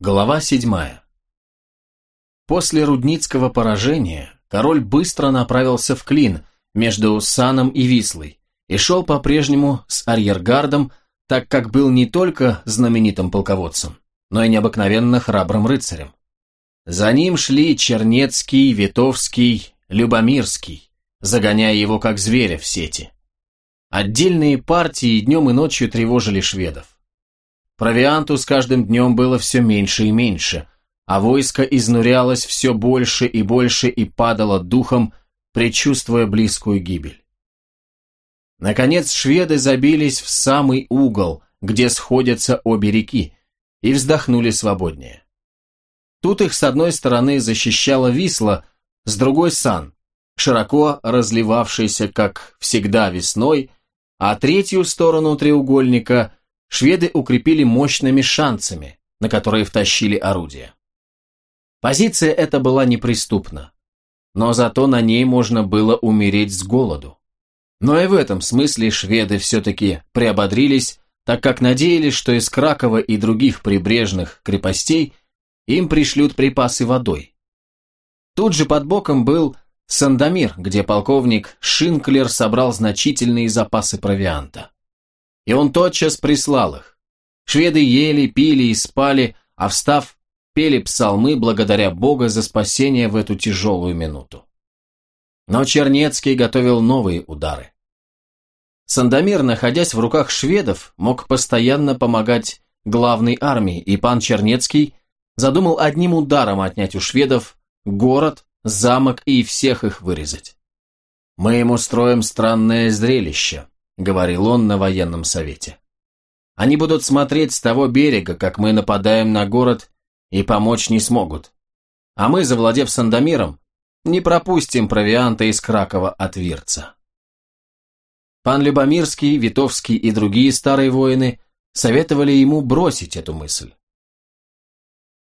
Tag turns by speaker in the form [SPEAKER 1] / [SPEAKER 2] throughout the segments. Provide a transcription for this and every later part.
[SPEAKER 1] Глава седьмая. После Рудницкого поражения король быстро направился в Клин между Саном и Вислой и шел по-прежнему с арьергардом, так как был не только знаменитым полководцем, но и необыкновенно храбрым рыцарем. За ним шли Чернецкий, Витовский, Любомирский, загоняя его как зверя в сети. Отдельные партии днем и ночью тревожили шведов. Провианту с каждым днем было все меньше и меньше, а войско изнурялось все больше и больше и падало духом, предчувствуя близкую гибель. Наконец шведы забились в самый угол, где сходятся обе реки, и вздохнули свободнее. Тут их с одной стороны защищала Висла, с другой Сан, широко разливавшийся, как всегда, весной, а третью сторону треугольника шведы укрепили мощными шанцами, на которые втащили орудия. Позиция эта была неприступна, но зато на ней можно было умереть с голоду. Но и в этом смысле шведы все-таки приободрились, так как надеялись, что из Кракова и других прибрежных крепостей им пришлют припасы водой. Тут же под боком был Сандомир, где полковник Шинклер собрал значительные запасы провианта. И он тотчас прислал их. Шведы ели, пили и спали, а встав, пели псалмы благодаря Бога за спасение в эту тяжелую минуту. Но Чернецкий готовил новые удары. Сандомир, находясь в руках шведов, мог постоянно помогать главной армии, и пан Чернецкий задумал одним ударом отнять у шведов город, замок и всех их вырезать. «Мы им устроим странное зрелище», говорил он на военном совете. Они будут смотреть с того берега, как мы нападаем на город, и помочь не смогут. А мы, завладев Сандомиром, не пропустим провианта из Кракова от Вирца. Пан Любомирский, Витовский и другие старые воины советовали ему бросить эту мысль.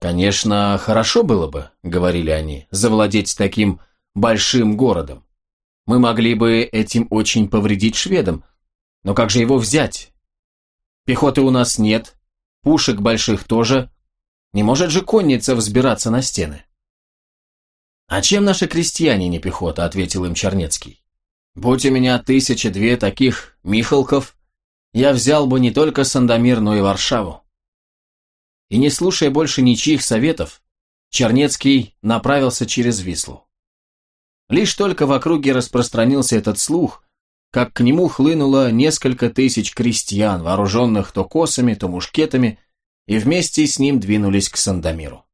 [SPEAKER 1] «Конечно, хорошо было бы, — говорили они, — завладеть таким большим городом. Мы могли бы этим очень повредить шведам, но как же его взять? Пехоты у нас нет, пушек больших тоже. Не может же конница взбираться на стены. «А чем наши крестьяне не пехота?» – ответил им Чернецкий. «Будь у меня тысяча-две таких Михалков, я взял бы не только Сандомир, но и Варшаву». И не слушая больше ничьих советов, Чернецкий направился через Вислу. Лишь только в округе распространился этот слух, как к нему хлынуло несколько тысяч крестьян, вооруженных то косами, то мушкетами, и вместе с ним двинулись к Сандомиру.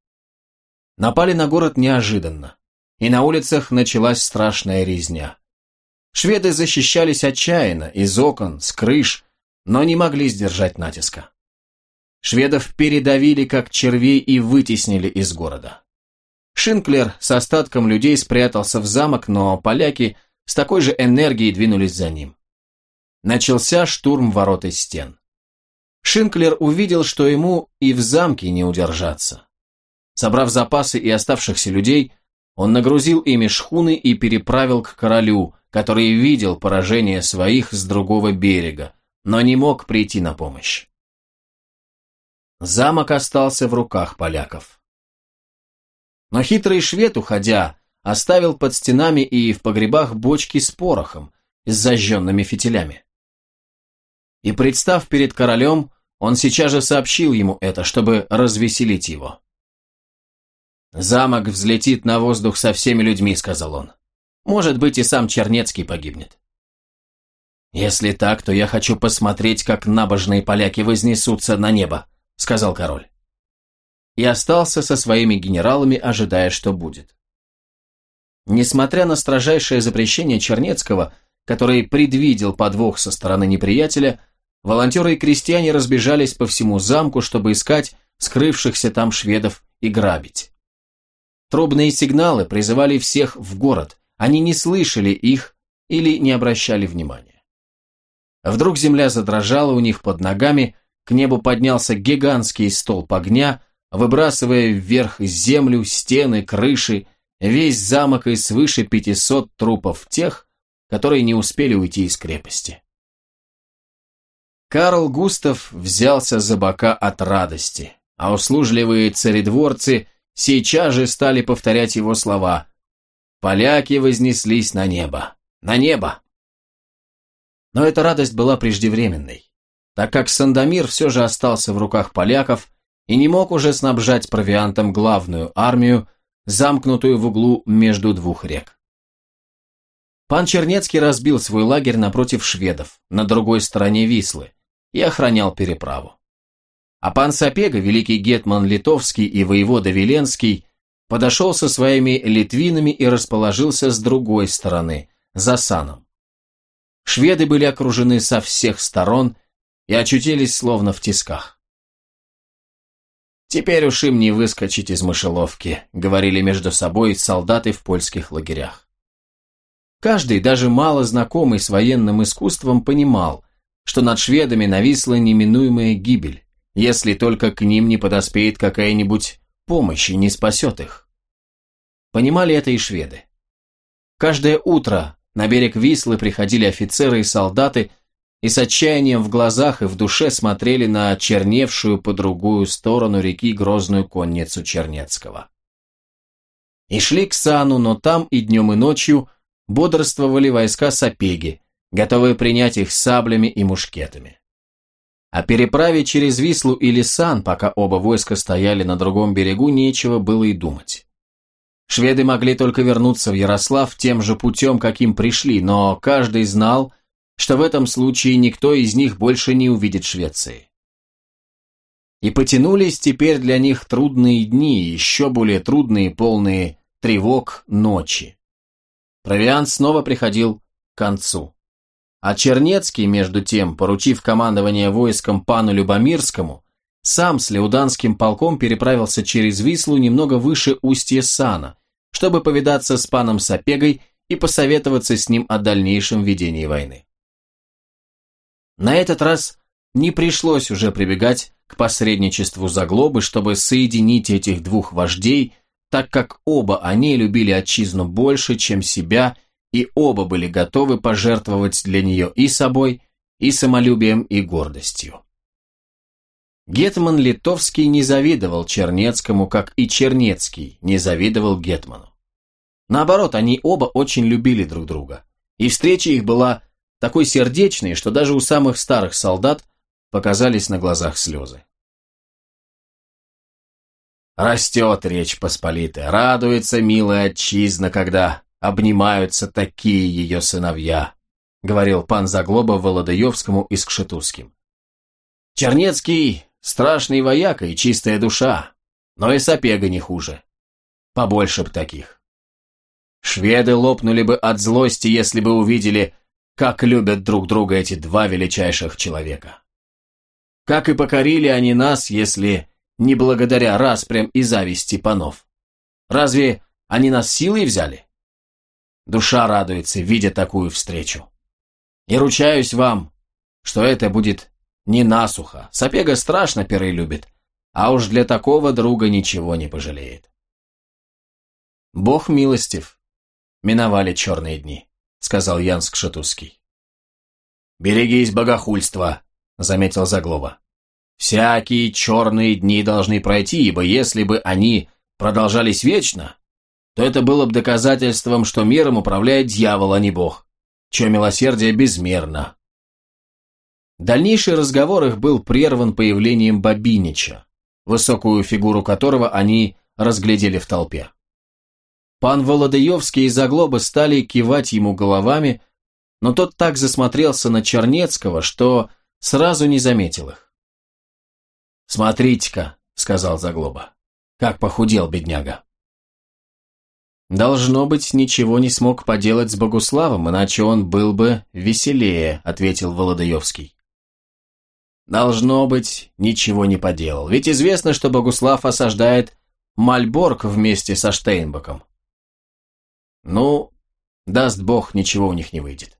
[SPEAKER 1] Напали на город неожиданно, и на улицах началась страшная резня. Шведы защищались отчаянно, из окон, с крыш, но не могли сдержать натиска. Шведов передавили как червей и вытеснили из города. Шинклер с остатком людей спрятался в замок, но поляки с такой же энергией двинулись за ним. Начался штурм ворот и стен. Шинклер увидел, что ему и в замке не удержаться. Собрав запасы и оставшихся людей, он нагрузил ими шхуны и переправил к королю, который видел поражение своих с другого берега, но не мог прийти на помощь. Замок остался в руках поляков. Но хитрый швед, уходя, оставил под стенами и в погребах бочки с порохом, с зажженными фитилями. И представ перед королем, он сейчас же сообщил ему это, чтобы развеселить его. «Замок взлетит на воздух со всеми людьми», — сказал он. «Может быть, и сам Чернецкий погибнет». «Если так, то я хочу посмотреть, как набожные поляки вознесутся на небо», — сказал король и остался со своими генералами, ожидая, что будет. Несмотря на строжайшее запрещение Чернецкого, который предвидел подвох со стороны неприятеля, волонтеры и крестьяне разбежались по всему замку, чтобы искать скрывшихся там шведов и грабить. Трубные сигналы призывали всех в город, они не слышали их или не обращали внимания. Вдруг земля задрожала у них под ногами, к небу поднялся гигантский столб огня, выбрасывая вверх землю, стены, крыши, весь замок и свыше 500 трупов тех, которые не успели уйти из крепости. Карл Густав взялся за бока от радости, а услужливые царедворцы сейчас же стали повторять его слова. Поляки вознеслись на небо. На небо! Но эта радость была преждевременной, так как Сандомир все же остался в руках поляков и не мог уже снабжать провиантом главную армию, замкнутую в углу между двух рек. Пан Чернецкий разбил свой лагерь напротив шведов, на другой стороне Вислы, и охранял переправу. А пан Сапега, великий гетман литовский и воевода Веленский, подошел со своими литвинами и расположился с другой стороны, за саном. Шведы были окружены со всех сторон и очутились словно в тисках. «Теперь уж им не выскочить из мышеловки», — говорили между собой солдаты в польских лагерях. Каждый, даже мало знакомый с военным искусством, понимал, что над шведами нависла неминуемая гибель, если только к ним не подоспеет какая-нибудь помощь и не спасет их. Понимали это и шведы. Каждое утро на берег Вислы приходили офицеры и солдаты и с отчаянием в глазах и в душе смотрели на черневшую по другую сторону реки грозную конницу Чернецкого. И шли к Сану, но там и днем и ночью бодрствовали войска Сапеги, готовые принять их саблями и мушкетами. О переправе через Вислу или Сан, пока оба войска стояли на другом берегу, нечего было и думать. Шведы могли только вернуться в Ярослав тем же путем, каким пришли, но каждый знал, что в этом случае никто из них больше не увидит Швеции. И потянулись теперь для них трудные дни, еще более трудные, полные тревог ночи. Провиант снова приходил к концу. А Чернецкий, между тем, поручив командование войском пану Любомирскому, сам с Леуданским полком переправился через Вислу немного выше устья Сана, чтобы повидаться с паном Сапегой и посоветоваться с ним о дальнейшем ведении войны. На этот раз не пришлось уже прибегать к посредничеству Заглобы, чтобы соединить этих двух вождей, так как оба они любили отчизну больше, чем себя, и оба были готовы пожертвовать для нее и собой, и самолюбием, и гордостью. Гетман Литовский не завидовал Чернецкому, как и Чернецкий не завидовал Гетману. Наоборот, они оба очень любили друг друга, и встреча их была такой сердечной, что даже у самых старых солдат показались на глазах слезы. Растет Речь Посполитая, радуется милая отчизна, когда обнимаются такие ее сыновья, говорил пан Заглоба Володаевскому и Скшетузским. Чернецкий Страшный вояка и чистая душа, но и сапега не хуже. Побольше б таких. Шведы лопнули бы от злости, если бы увидели, как любят друг друга эти два величайших человека. Как и покорили они нас, если не благодаря распрям и зависти панов. Разве они нас силой взяли? Душа радуется, видя такую встречу. И ручаюсь вам, что это будет не насухо. Сапега страшно перы любит, а уж для такого друга ничего не пожалеет. Бог милостив. Миновали черные дни, сказал Янск Шатузский. Берегись богохульства, заметил Заглова. Всякие черные дни должны пройти, ибо если бы они продолжались вечно, то это было бы доказательством, что миром управляет дьявол, а не Бог, чье милосердие безмерно, Дальнейший разговор их был прерван появлением Бабинича, высокую фигуру которого они разглядели в толпе. Пан Володаевский и Заглоба стали кивать ему головами, но тот так засмотрелся на Чернецкого, что сразу не заметил их. «Смотрите-ка», — сказал Заглоба, — «как похудел бедняга». «Должно быть, ничего не смог поделать с Богуславом, иначе он был бы веселее», — ответил Володаевский. Должно быть, ничего не поделал, ведь известно, что Богуслав осаждает Мальборг вместе со Штейнбоком. Ну, даст бог, ничего у них не выйдет.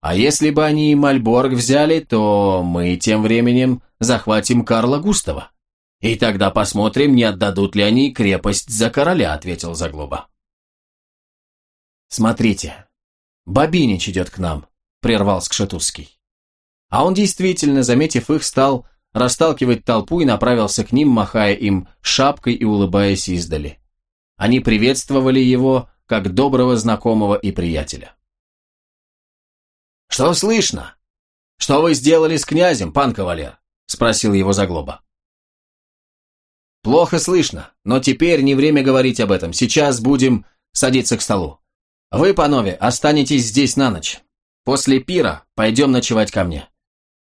[SPEAKER 1] А если бы они Мальборг взяли, то мы тем временем захватим Карла Густава. И тогда посмотрим, не отдадут ли они крепость за короля, ответил Заглоба. Смотрите, Бабинич идет к нам, прервал Скшетузский. А он действительно, заметив их, стал расталкивать толпу и направился к ним, махая им шапкой и улыбаясь издали. Они приветствовали его, как доброго знакомого и приятеля. «Что слышно? Что вы сделали с князем, пан кавалер?» – спросил его Заглоба. «Плохо слышно, но теперь не время говорить об этом. Сейчас будем садиться к столу. Вы, панове, останетесь здесь на ночь. После пира пойдем ночевать ко мне.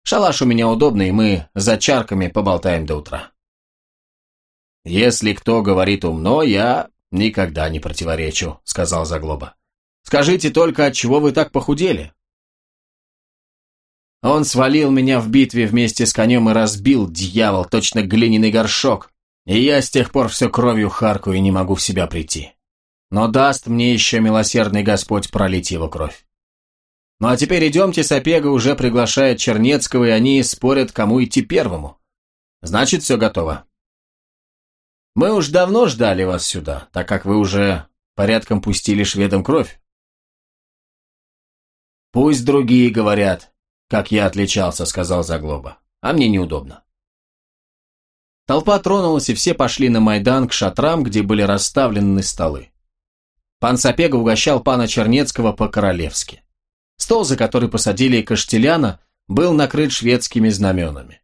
[SPEAKER 1] Шалаш у меня удобный, мы за чарками поболтаем до утра». «Если кто говорит умно, я никогда не противоречу», — сказал Заглоба. «Скажите только, от чего вы так похудели?» Он свалил меня в битве вместе с конем и разбил, дьявол, точно глиняный горшок, и я с тех пор все кровью харкаю и не могу в себя прийти. Но даст мне еще милосердный Господь пролить его кровь. Ну а теперь идемте, Сапега уже приглашает Чернецкого, и они спорят, кому идти первому. Значит, все готово. Мы уж давно ждали вас сюда, так как вы уже порядком пустили шведам кровь. Пусть другие говорят, как я отличался, сказал Заглоба, а мне неудобно. Толпа тронулась, и все пошли на Майдан к шатрам, где были расставлены столы. Пан Сапега угощал пана Чернецкого по-королевски. Стол, за который посадили Каштеляна, был накрыт шведскими знаменами.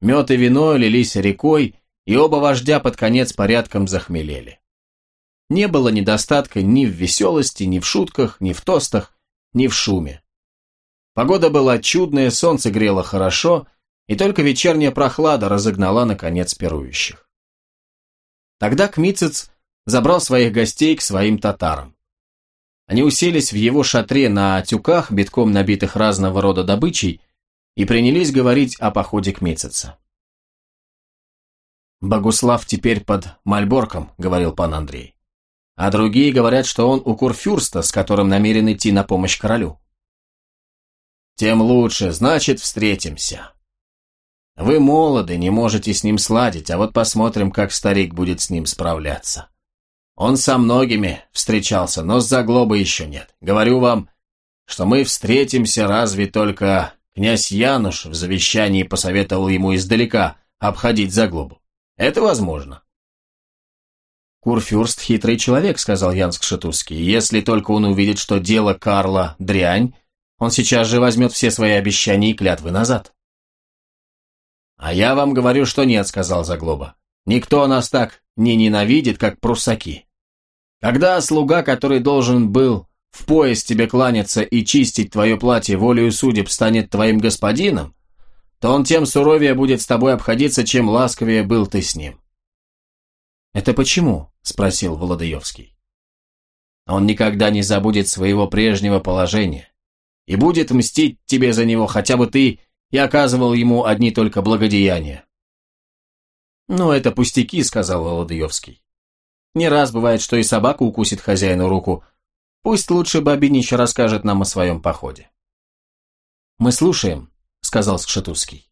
[SPEAKER 1] Мед и вино лились рекой, и оба вождя под конец порядком захмелели. Не было недостатка ни в веселости, ни в шутках, ни в тостах, ни в шуме. Погода была чудная, солнце грело хорошо, и только вечерняя прохлада разогнала, наконец, пирующих. Тогда Кмицец забрал своих гостей к своим татарам. Они уселись в его шатре на тюках, битком набитых разного рода добычей, и принялись говорить о походе Кмицеца. «Богуслав теперь под Мальборком», — говорил пан Андрей. «А другие говорят, что он у Курфюрста, с которым намерен идти на помощь королю». «Тем лучше, значит, встретимся». «Вы молоды, не можете с ним сладить, а вот посмотрим, как старик будет с ним справляться». Он со многими встречался, но с заглобы еще нет. Говорю вам, что мы встретимся разве только князь Януш в завещании посоветовал ему издалека обходить заглобу. Это возможно. «Курфюрст – хитрый человек», – сказал Янск Шатузский. «Если только он увидит, что дело Карла – дрянь, он сейчас же возьмет все свои обещания и клятвы назад». «А я вам говорю, что нет», – сказал Заглоба. «Никто нас так не ненавидит, как прусаки. Когда слуга, который должен был в пояс тебе кланяться и чистить твое платье волею судеб, станет твоим господином, то он тем суровее будет с тобой обходиться, чем ласковее был ты с ним. «Это почему?» – спросил Володаевский. «Он никогда не забудет своего прежнего положения и будет мстить тебе за него, хотя бы ты и оказывал ему одни только благодеяния». «Ну, это пустяки», – сказал Володаевский. «Не раз бывает, что и собака укусит хозяину руку. Пусть лучше Бабинич расскажет нам о своем походе». «Мы слушаем», сказал Скшетузский.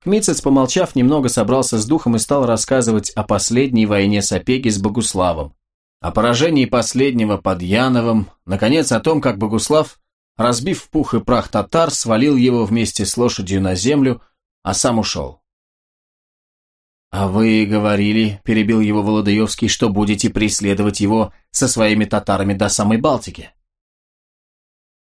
[SPEAKER 1] Кмицец, помолчав, немного собрался с духом и стал рассказывать о последней войне Сапеги с Богуславом, о поражении последнего под Яновым, наконец о том, как Богуслав, разбив пух и прах татар, свалил его вместе с лошадью на землю, а сам ушел. «А вы говорили, — перебил его Володаевский, — что будете преследовать его со своими татарами до самой Балтики?»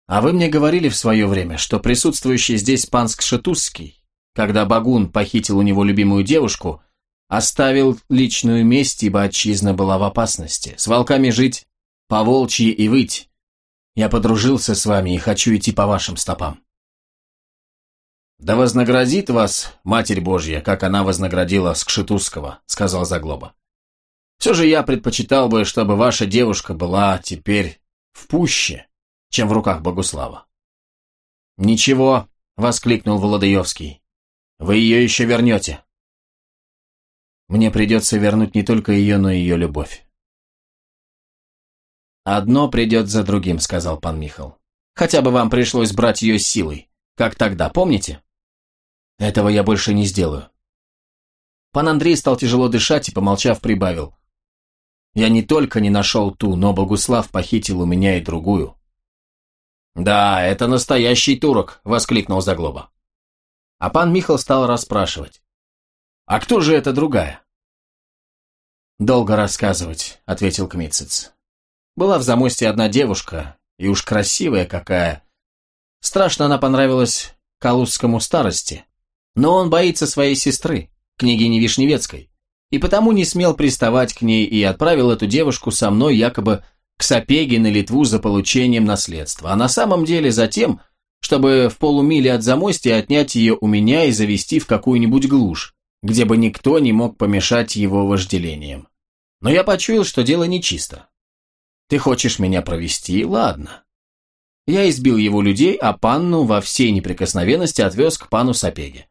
[SPEAKER 1] А вы мне говорили в свое время, что присутствующий здесь пан Скшетузский, когда Багун похитил у него любимую девушку, оставил личную месть, ибо отчизна была в опасности. С волками жить, по волчьи и выть. Я подружился с вами и хочу идти по вашим стопам. «Да вознаградит вас, Матерь Божья, как она вознаградила Скшетузского», — сказал Заглоба. «Все же я предпочитал бы, чтобы ваша девушка была теперь в пуще, чем в руках Богуслава. «Ничего», — воскликнул Володаевский, — «вы ее еще вернете». Мне придется вернуть не только ее, но и ее любовь. «Одно придет за другим», — сказал пан Михал. «Хотя бы вам пришлось брать ее силой, как тогда, помните?» «Этого я больше не сделаю». Пан Андрей стал тяжело дышать и, помолчав, прибавил. «Я не только не нашел ту, но Богуслав похитил у меня и другую. «Да, это настоящий турок!» – воскликнул Заглоба. А пан Михал стал расспрашивать. «А кто же эта другая?» «Долго рассказывать», — ответил Кмитцец. «Была в замосте одна девушка, и уж красивая какая. Страшно она понравилась Калузскому старости, но он боится своей сестры, княгини Вишневецкой, и потому не смел приставать к ней и отправил эту девушку со мной якобы к Сапеге на Литву за получением наследства, а на самом деле за тем, чтобы в полумиле от замостья отнять ее у меня и завести в какую-нибудь глушь, где бы никто не мог помешать его вожделениям. Но я почуял, что дело нечисто. Ты хочешь меня провести? Ладно. Я избил его людей, а панну во всей неприкосновенности отвез к пану Сапеге.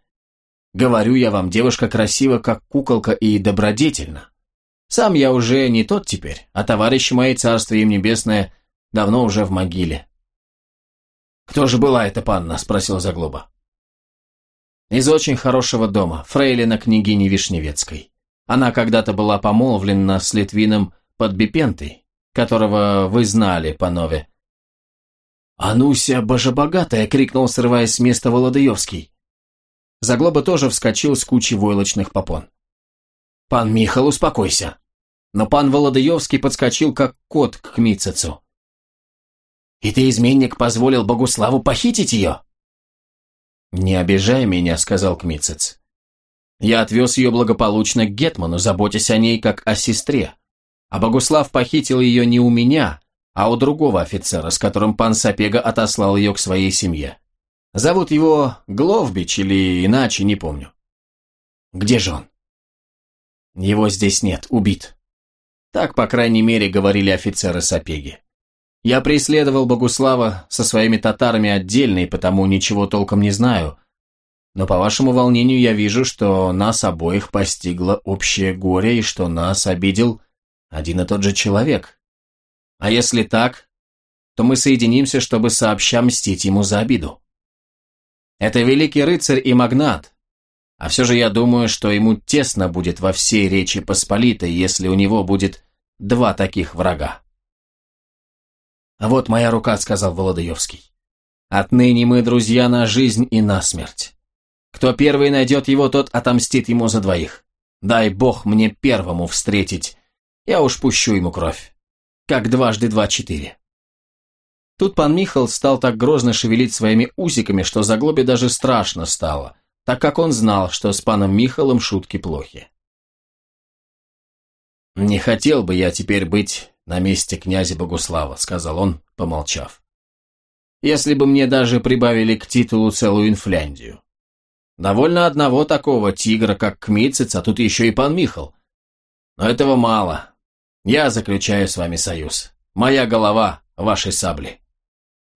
[SPEAKER 1] Говорю я вам, девушка красива, как куколка и добродетельна. Сам я уже не тот теперь, а товарищи мои, царство им небесное, давно уже в могиле. «Кто же была эта панна?» – спросил Заглоба. «Из очень хорошего дома, фрейлина княгини Вишневецкой. Она когда-то была помолвлена с Литвином Подбипентой, которого вы знали, панове». «Ануся божебогатая!» – крикнул, срываясь с места Володаевский. Заглоба тоже вскочил с кучи войлочных попон. «Пан Михал, успокойся!» Но пан Володаевский подскочил, как кот к Кмитцецу. И ты, изменник, позволил Богуславу похитить ее?» «Не обижай меня», — сказал Кмицец. «Я отвез ее благополучно к Гетману, заботясь о ней как о сестре. А Богуслав похитил ее не у меня, а у другого офицера, с которым пан Сапега отослал ее к своей семье. Зовут его Гловбич или иначе, не помню. Где же он? Его здесь нет, убит. Так, по крайней мере, говорили офицеры Сапеги. Я преследовал Богуслава со своими татарами отдельно и потому ничего толком не знаю. Но по вашему волнению я вижу, что нас обоих постигло общее горе и что нас обидел один и тот же человек. А если так, то мы соединимся, чтобы сообща мстить ему за обиду. Это великий рыцарь и магнат, а все же я думаю, что ему тесно будет во всей Речи Посполитой, если у него будет два таких врага. «А вот моя рука», — сказал Володаевский. «Отныне мы друзья на жизнь и на смерть. Кто первый найдет его, тот отомстит ему за двоих. Дай бог мне первому встретить, я уж пущу ему кровь. Как дважды два четыре». Тут пан Михал стал так грозно шевелить своими усиками, что заглобе даже страшно стало, так как он знал, что с паном Михалом шутки плохи. «Не хотел бы я теперь быть на месте князя Богуслава», — сказал он, помолчав. «Если бы мне даже прибавили к титулу целую Инфляндию. Довольно одного такого тигра, как Кмицец, а тут еще и пан Михал. Но этого мало. Я заключаю с вами союз. Моя голова — вашей сабли.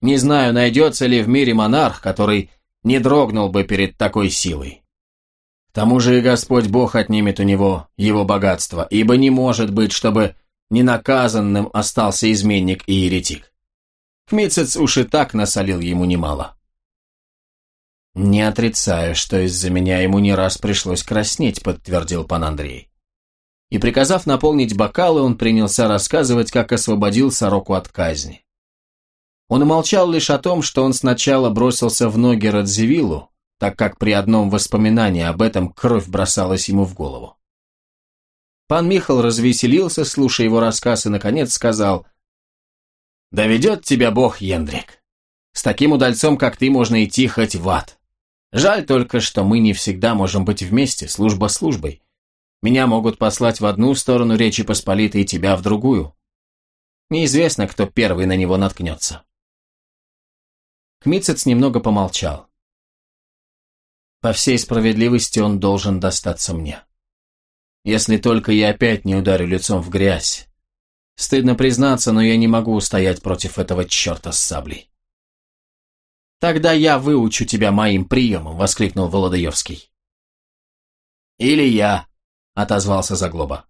[SPEAKER 1] Не знаю, найдется ли в мире монарх, который не дрогнул бы перед такой силой. К тому же и Господь Бог отнимет у него его богатство, ибо не может быть, чтобы ненаказанным остался изменник и еретик. Кмицец уж и так насолил ему немало. «Не отрицаю, что из-за меня ему не раз пришлось краснеть», — подтвердил пан Андрей. И приказав наполнить бокалы, он принялся рассказывать, как освободил сороку от казни. Он умолчал лишь о том, что он сначала бросился в ноги Радзивиллу, так как при одном воспоминании об этом кровь бросалась ему в голову. Пан Михал развеселился, слушая его рассказ, и, наконец, сказал, «Да ведет тебя Бог, Ендрик. С таким удальцом, как ты, можно идти хоть в ад. Жаль только, что мы не всегда можем быть вместе, служба службой. Меня могут послать в одну сторону Речи Посполитой и тебя в другую. Неизвестно, кто первый на него наткнется». Кмицец немного помолчал. По всей справедливости он должен достаться мне. Если только я опять не ударю лицом в грязь. Стыдно признаться, но я не могу устоять против этого черта с саблей. «Тогда я выучу тебя моим приемам», — воскликнул Володаевский. «Или я», — отозвался Заглоба.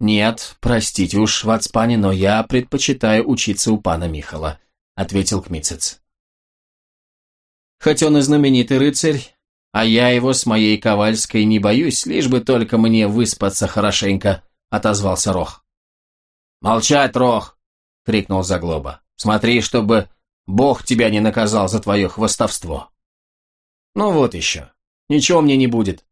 [SPEAKER 1] «Нет, простите уж, Вацпане, но я предпочитаю учиться у пана Михала», — ответил Кмицец. «Хоть он и знаменитый рыцарь, а я его с моей Ковальской не боюсь, лишь бы только мне выспаться хорошенько», — отозвался Рох. «Молчать, Рох!» — крикнул Заглоба. «Смотри, чтобы Бог тебя не наказал за твое хвостовство». Ну вот еще. Ничего мне не будет.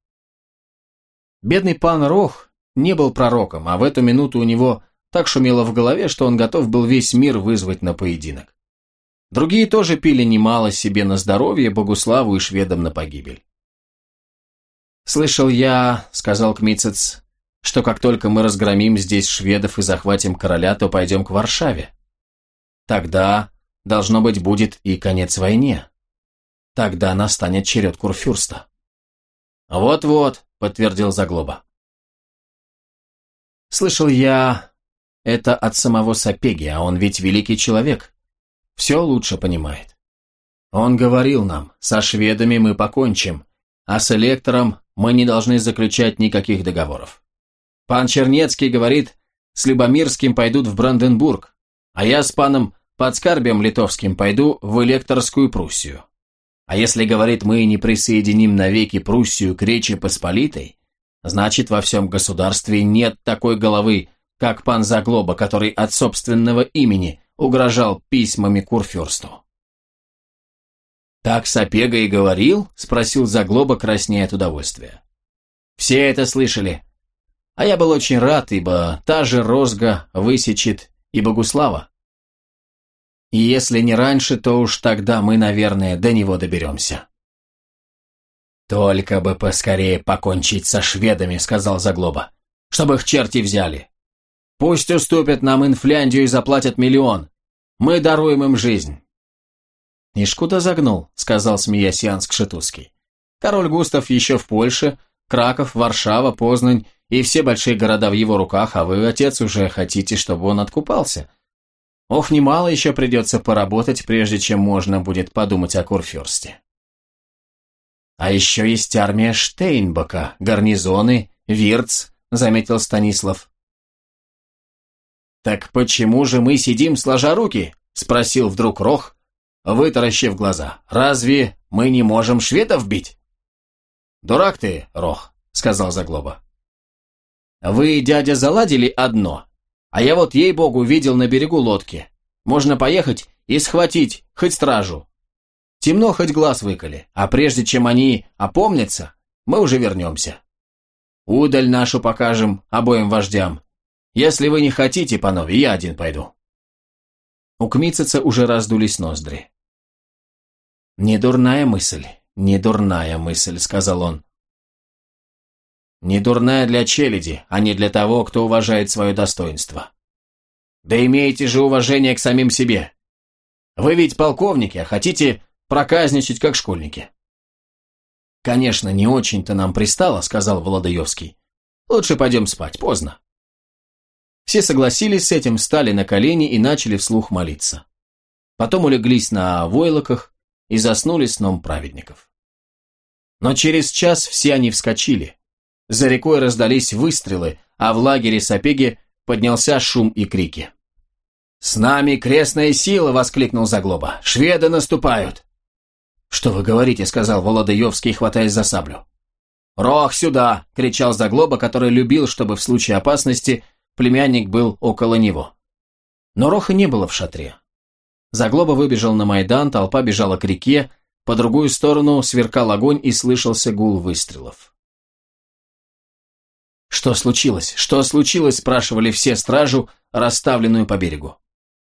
[SPEAKER 1] Бедный пан Рох не был пророком, а в эту минуту у него так шумело в голове, что он готов был весь мир вызвать на поединок. Другие тоже пили немало себе на здоровье, Богуславу и шведам на погибель. «Слышал я, — сказал Кмицец, — что как только мы разгромим здесь шведов и захватим короля, то пойдем к Варшаве. Тогда, должно быть, будет и конец войне. Тогда настанет черед Курфюрста». «Вот-вот», — подтвердил Заглоба. «Слышал я это от самого Сапеги, а он ведь великий человек все лучше понимает. Он говорил нам, со шведами мы покончим, а с электором мы не должны заключать никаких договоров. Пан Чернецкий говорит, с Любомирским пойдут в Бранденбург, а я с паном Подскарбием Литовским пойду в электорскую Пруссию. А если, говорит, мы не присоединим навеки Пруссию к Речи Посполитой, значит, во всем государстве нет такой головы, как пан Заглоба, который от собственного имени угрожал письмами Курфюрсту. «Так Сапега и говорил?» – спросил Заглоба, краснея от удовольствия. «Все это слышали. А я был очень рад, ибо та же розга высечет и Богуслава. И если не раньше, то уж тогда мы, наверное, до него доберемся». «Только бы поскорее покончить со шведами», — сказал Заглоба, — «чтобы их черти взяли. Пусть уступят нам Инфляндию и заплатят миллион. Мы даруем им жизнь». «Ишкуда загнул», — сказал, смеясь Ян Скшетузский. «Король Густав еще в Польше, Краков, Варшава, Познань и все большие города в его руках, а вы, отец, уже хотите, чтобы он откупался. Ох, немало еще придется поработать, прежде чем можно будет подумать о Курфюрсте». «А еще есть армия Штейнбака, гарнизоны, Вирц», — заметил Станислав. «Так почему же мы сидим сложа руки?» – спросил вдруг Рох, вытаращив глаза. «Разве мы не можем шведов бить?» «Дурак ты, Рох», – сказал Заглоба. «Вы, дядя, заладили одно, а я вот, ей-богу, видел на берегу лодки. Можно поехать и схватить хоть стражу. Темно хоть глаз выколи, а прежде чем они опомнятся, мы уже вернемся. Удаль нашу покажем обоим вождям, если вы не хотите, панове, я один пойду». У Кмитцица уже раздулись ноздри. «Не дурная мысль, не дурная мысль», — сказал он. «Не дурная для челяди, а не для того, кто уважает свое достоинство. Да имейте же уважение к самим себе. Вы ведь полковники, а хотите проказничать, как школьники». «Конечно, не очень-то нам пристало», — сказал Володаевский. «Лучше пойдем спать, поздно». Все согласились с этим, встали на колени и начали вслух молиться. Потом улеглись на войлоках и заснули сном праведников. Но через час все они вскочили. За рекой раздались выстрелы, а в лагере Сапеги поднялся шум и крики. «С нами крестная сила!» — воскликнул Заглоба. «Шведы наступают!» «Что вы говорите?» — сказал Володаевский, хватаясь за саблю. «Рох сюда!» — кричал Заглоба, который любил, чтобы в случае опасности племянник был около него. Но Роха не было в шатре. Заглоба выбежал на Майдан, толпа бежала к реке, по другую сторону сверкал огонь и слышался гул выстрелов. «Что случилось? Что случилось?» – спрашивали все стражу, расставленную по берегу.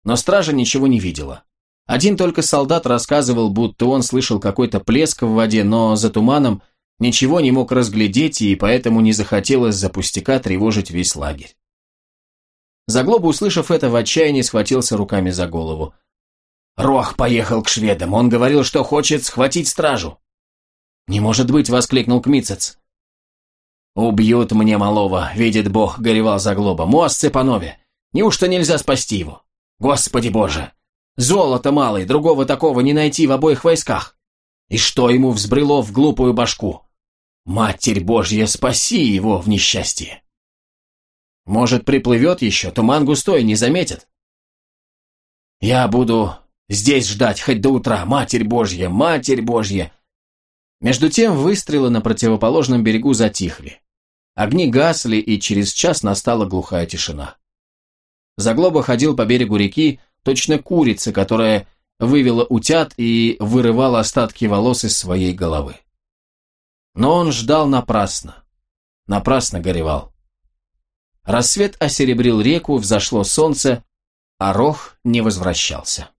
[SPEAKER 1] Но стража ничего не видела. Один только солдат рассказывал, будто он слышал какой-то плеск в воде, но за туманом ничего не мог разглядеть и поэтому не захотелось за пустяка тревожить весь лагерь. Заглоба, услышав это, в отчаянии схватился руками за голову. «Рох поехал к шведам, он говорил, что хочет схватить стражу». «Не может быть!» — воскликнул Кмицец. «Убьют мне малого, видит Бог», — горевал Заглоба. «Мост Цепанове! Неужто нельзя спасти его? Господи Боже! Золото малый, другого такого не найти в обоих войсках. И что ему взбрело в глупую башку? Матерь Божья, спаси его в несчастье!» Может, приплывет еще, туман густой, не заметит. Я буду здесь ждать хоть до утра, Матерь Божья, Матерь Божья. Между тем выстрелы на противоположном берегу затихли. Огни гасли, и через час настала глухая тишина. Заглоба ходил по берегу реки, точно курица, которая вывела утят и вырывала остатки волос из своей головы. Но он ждал напрасно. Напрасно горевал. Рассвет осеребрил реку, взошло солнце, а Рох не возвращался.